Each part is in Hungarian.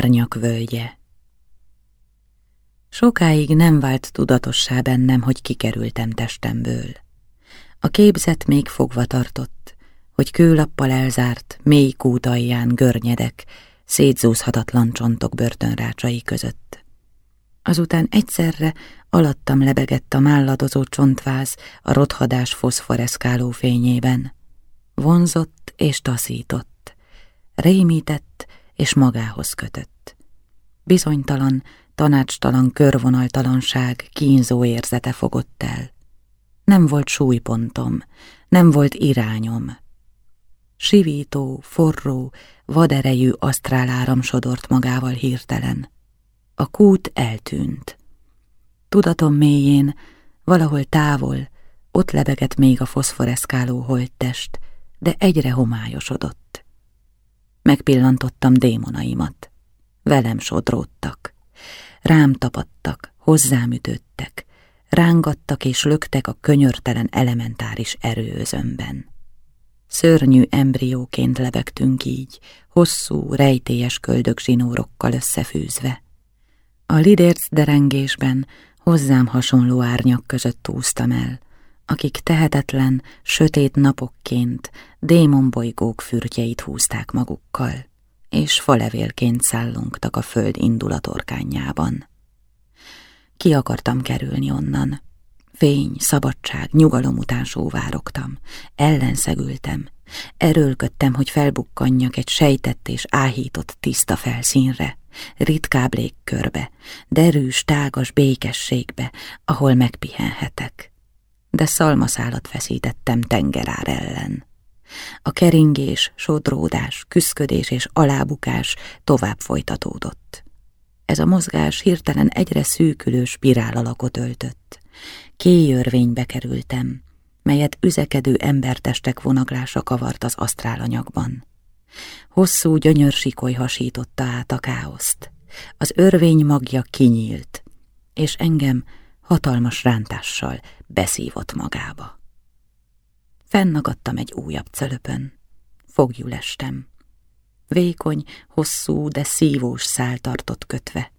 Árnyak völgye Sokáig nem vált tudatossá bennem, hogy kikerültem testemből. A képzet még fogva tartott, hogy kőlappal elzárt, mély kút alján görnyedek, szétzúzhatatlan csontok börtönrácsai között. Azután egyszerre alattam lebegett a málladozó csontváz a rothadás foszforeszkáló fényében. Vonzott és taszított, rémített és magához kötött. Bizonytalan, tanácstalan körvonaltalanság kínzó érzete fogott el. Nem volt súlypontom, nem volt irányom. Sivító, forró, vaderejű asztráláram sodort magával hirtelen. A kút eltűnt. Tudatom mélyén, valahol távol, ott lebegett még a foszforeszkáló holttest, de egyre homályosodott. Megpillantottam démonaimat. Velem sodródtak. Rám tapadtak, hozzám ütöttek, rángattak és löktek a könyörtelen elementáris erőözömben. Szörnyű embrióként lebegtünk így, hosszú, rejtélyes köldök zsinórokkal összefűzve. A lidérc derengésben hozzám hasonló árnyak között úsztam el, akik tehetetlen, sötét napokként démonbolygók fürtjeit húzták magukkal és falevélként szállongtak a föld indulatorkányában. Ki akartam kerülni onnan. Fény, szabadság, nyugalom után sóvárogtam, ellenszegültem, erőlködtem, hogy felbukkanjak egy sejtett és áhított tiszta felszínre, ritkább légkörbe, derűs, tágas békességbe, ahol megpihenhetek. De szalmaszálat feszítettem tengerár ellen. A keringés, sodródás, küszködés és alábukás tovább folytatódott. Ez a mozgás hirtelen egyre szűkülő spirál alakot öltött. Kéjörvénybe kerültem, melyet üzekedő embertestek vonaglása kavart az asztrálanyagban. Hosszú gyönyörsikoly hasította át a káoszt. Az örvény magja kinyílt, és engem hatalmas rántással beszívott magába. Fennagadtam egy újabb cölöpön. Fogjul estem. Vékony, hosszú, de szívós szál tartott kötve.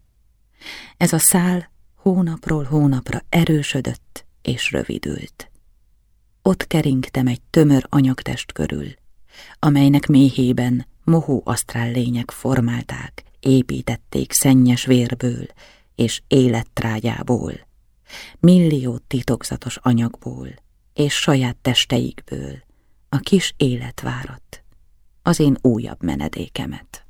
Ez a szál hónapról hónapra erősödött és rövidült. Ott keringtem egy tömör anyagtest körül, amelynek méhében mohó asztrál lények formálták, építették szennyes vérből és élettrágyából, millió titokzatos anyagból, és saját testeikből a kis élet várat, az én újabb menedékemet.